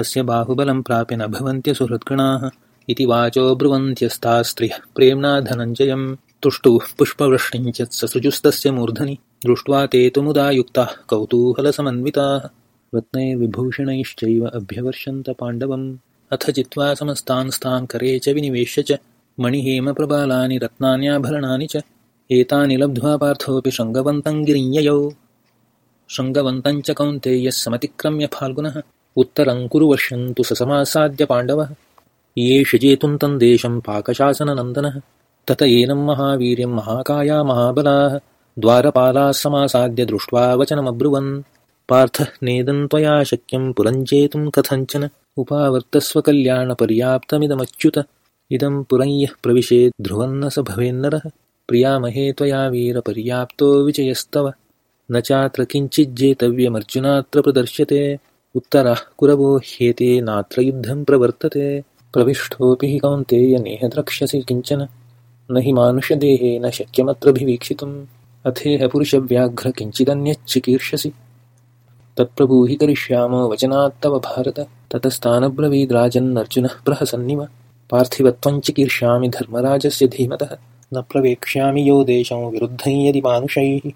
अस्य बाहुबलं प्राप्य न भवन्त्यसुहृद्गणाः इति वाचो ब्रुवन्त्यस्तास्त्रियः प्रेम्णा धनञ्जयं तुष्टुः पुष्पवृष्टिञ्च ससृजुस्तस्य मूर्धनि दृष्ट्वा ते तु मुदा युक्ताः कौतूहलसमन्विताः रत्नैर्विभूषणैश्चैव अभ्यवर्षन्त पाण्डवम् अथ जित्वा समस्तान् करे च विनिवेश्य च मणिहेमप्रबालानि रत्नान्याभरणानि च एतानि लब्ध्वा पार्थोऽपि शृङ्गवन्तं गिरिञ्ययौ शृङ्गवन्तञ्च कौन्तेयः समतिक्रम्य फाल्गुनः उत्तरङ्कुरुवर्षन्तु ससमासाद्य पाण्डवः। येष जेतुं तं देशं पाकशासननन्दनः। तत एनं महावीर्यं महाकाया महाबलाः। द्वारपालाः समासाद्य दृष्ट्वा वचनमब्रुवन्। पार्थः नेदं त्वया शक्यं पुरञ्जेतुं कथञ्चन। उपावर्तस्वकल्याणपर्याप्तमिदमच्युत इदं पुरञ्यः प्रविशेद् ध्रुवन्न स भवेन्नरः। प्रियामहे त्वया वीरपर्याप्तो विजयस्तव। न चात्र किञ्चिज्जेतव्यमर्जुनात्र प्रदर्श्यते उत्तरः कुरवो ह्येते नात्र युद्धं प्रवर्तते। प्रविष्टोऽपि हि कौन्तेयनेह द्रक्ष्यसि किञ्चन। न हि मानुषदेहेन शक्यमत्रभिवीक्षितुम्। अथेह पुरुषव्याघ्र किञ्चिदन्यच्चिकीर्षसि। तत्प्रभूहि करिष्यामो वचनात्तव भारत। ततस्तानब्रवीद्राजन्नर्जुनः प्रहसन्निव पार्थिवत्वञ्चिकीर्ष्यामि धर्मराजस्य धीमतः। न प्रवेक्ष्यामि यो देशं विरुद्धं यदि मानुषैः।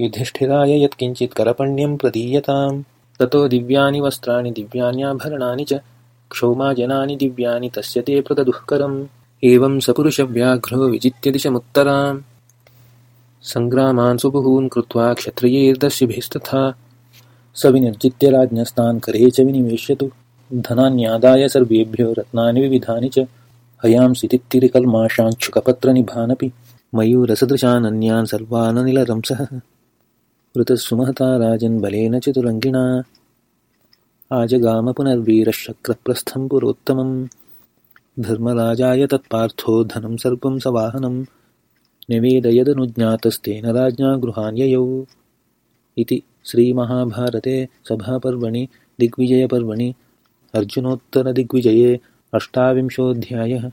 युधिष्ठिराय यत्किञ्चित् करपण्यं प्रदीयताम् ततो दिव्यानि वस्त्राणि दिव्यान्याभरणानि च क्षौमाजनानि दिव्यानि तस्य ते प्रददुःकरम् एवं सपुरुषव्याघ्रो विजित्य दिशमुत्तराम्। सङ्ग्रामान् सुबहून् कृत्वा क्षत्रियैर्दर्शिभिस्तथा। विनिर्जित्य राज्ञस्तान् करे च विनिवेश्यतु। धनान्यादाय सर्वेभ्यो रत्नानि विविधानि च। हयांसि तित्तिरिकल्माषाञ्छुकपत्रनिभानपि। मयूरसदृशानन्यान् सर्वाननिलरंसः ऋतः सुमहता राजन् बलेन चतुरङ्गिणा। आजगाम पुनर्वीरशक्रप्रस्थं पुरोत्तमं धर्मराजाय तत्पार्थो धनं सर्वं सवाहनं निवेदयदनुज्ञातस्तेन राज्ञा गृहान्ययौ इति श्रीमहाभारते सभापर्वणि दिग्विजयपर्वणि। अर्जुनोत्तरदिग्विजये अष्टाविंशोऽध्यायः